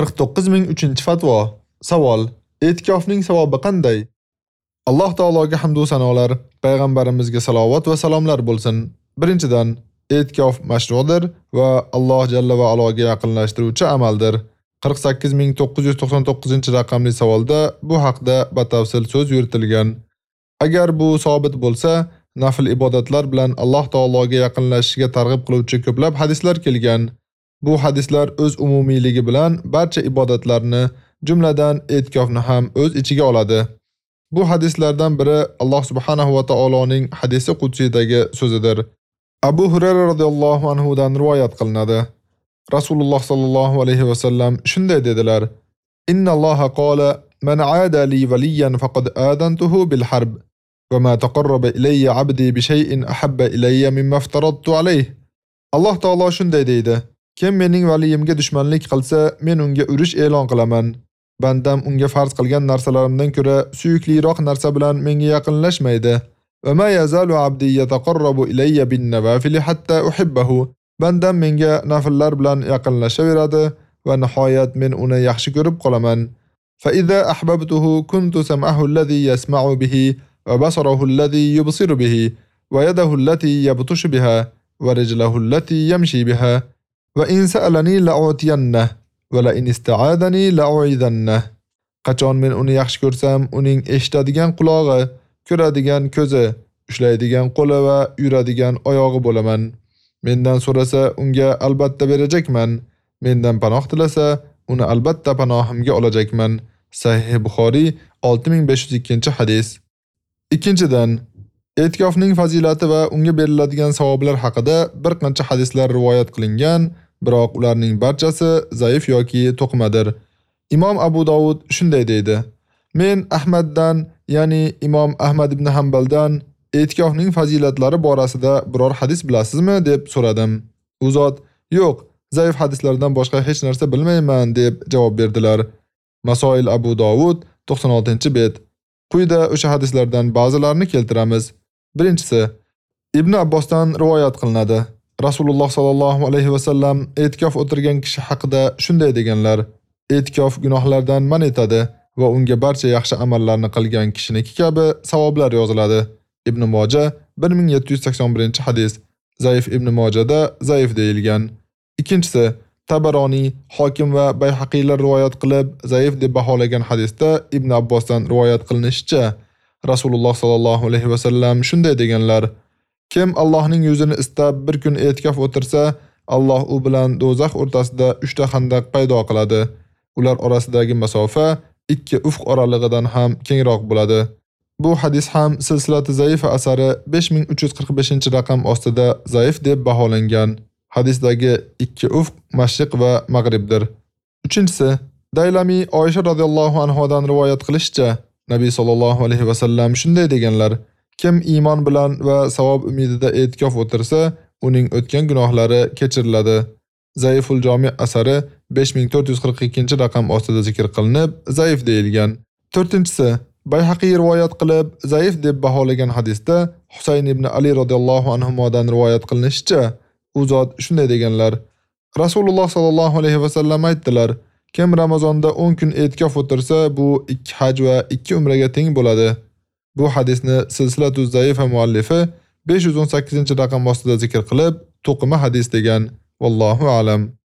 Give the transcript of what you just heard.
49003-fatvo. Savol: E'tikofning savobi qanday? Alloh taologa hamd va sanolar, payg'ambarimizga salovat va salomlar bo'lsin. Birinchidan, e'tikof mashru'dir va Alloh jalla va aloga yaqinlashtiruvchi amaldir. 48999-raqamli savolda bu haqda batafsil so'z yuritilgan. Agar bu sobit bo'lsa, nafl ibodatlar bilan Alloh taologa yaqinlashishga targ'ib qiluvchi ko'plab hadislar kelgan. Bu hadislar o'z umumiyligi bilan barcha ibodatlarni, jumladan e'tikofni ham o'z ichiga oladi. Bu hadislardan biri Alloh subhanahu va taoloning hadisi qudsiydagi so'zidir. Abu Hurayra radhiyallohu anhu dan rivoyat qilinadi. Rasululloh sallallohu alayhi va sallam shunday dedilar: Innalloha qola man aada li valiyan faqad adantuhu bil harb va ma taqarraba ilayya 'abdi bi shay'in ahabba ilayya mimma aftaradtu alayh. Alloh taolo shunday deydi: Kim mening valiyimga dushmanlik qilsa, men unga urush e'lon qilaman. Bandam unga farz qilgan narsalarimdan ko'ra suyukliroq narsa bilan menga yaqinlashmaydi. Va ma yazalu abdi yataqarrabu ilayya bin nawafil hatta uhibbahu. Bandam menga nafillar bilan yaqinlashaveradi va nihoyat men uni yaxshi ko'rib qolaman. Fa idza ahbabtuhu kuntu sam'ahu alladhi yasma'u bihi va basarahu alladhi yubsiru bihi va yadahu allati yabtushu biha va rijluhu allati yamshi biha Va in sa'alani la'utiyanna va la in ista'adani la'uidanna. Qachon men uni yaxshi ko'rsam, uning eshitadigan qulog'i, ko'radigan ko'zi, ushlaydigan qo'li va yuradigan oyog'i bo'laman. Mendan so'rasa, unga albatta berajakman. Mendan panoh tilasa, uni albatta panohimga olajakman. Sahih Buxoriy 6502-hadis. Ikkinchidan, E'tikofning fazilati va unga beriladigan savoblar haqida bir qancha hadislar rivoyat qilingan, biroq ularning barchasi zaif yoki to'qimadir. Imom Abu Dovud shunday deydi: Men Ahmaddan, ya'ni Imom Ahmad ibn Hanbaldan e'tikofning fazilatlari borasida biror hadis bilasizmi deb so'radim. U zot: "Yo'q, zaif hadislardan boshqa hech narsa bilmayman" deb javob berdilar. Masoil Abu Dovud 96-bet. Quyida o'sha hadislardan ba'zilarini keltiramiz. Birinchisi, Ibn Abbosdan rivoyat qilinadi. Rasululloh sallallohu alayhi va sallam e'tikof o'tirgan kishi haqida shunday deganlar: E'tikof gunohlardan man etadi va unga barcha yaxshi amallarni qilgan kishiniki kabi savoblar yoziladi. Ibn Moja 1781-hadis. Zaif Ibn Mojada zaif deyilgan. Ikkinchisi, Tabaroni, Hokim va Bayhaqiylar rivoyat qilib, zaif deb baholagan hadisda Ibn Abbosdan rivoyat qilinishicha, Rasululloh sallallohu alayhi va sallam shunday deganlar: Kim Allohning yuzini istab bir kun e'tikof o'tirsa, Alloh u bilan do'zax o'rtasida 3 ta xandaq paydo qiladi. Ular orasidagi masofa ikki ufq oralig'idan ham kengroq bo'ladi. Bu hadis ham silsilati zaif asari 5345-raqam ostida zaif deb baholangan. Hadisdagi ikki ufq mashriq va mag'ribdir. 3-inchisi Daylami Oysha radhiyallohu anhodan rivoyat qilishicha, Nabiy sallallohu alayhi va sallam shunday deganlar: Kim iymon bilan va savob umidida e'tikof o'tirsa, uning o'tgan gunohlari kechiriladi. Zaiful Jami' asari 5442-raqam ostida zikr qilinib, zaif deyilgan. 4-tinchisi Bayhaqiy rivoyat qilib, zaif deb baholagan hadisda Husayn ibn Ali radhiyallohu anhu modan rivoyat qilinishicha, u zot shunday deganlar: Rasululloh sallallohu alayhi va sallam aytdilar: Kim Ramazonda 10 kun e'tikof o'tirsa, bu 2 haj va 2 umraga teng bo'ladi. Bu hadisni Silsilatu Zaifa muallifi 518-raqam ostida zikr qilib, to'qima hadis degan. Vallohu alam.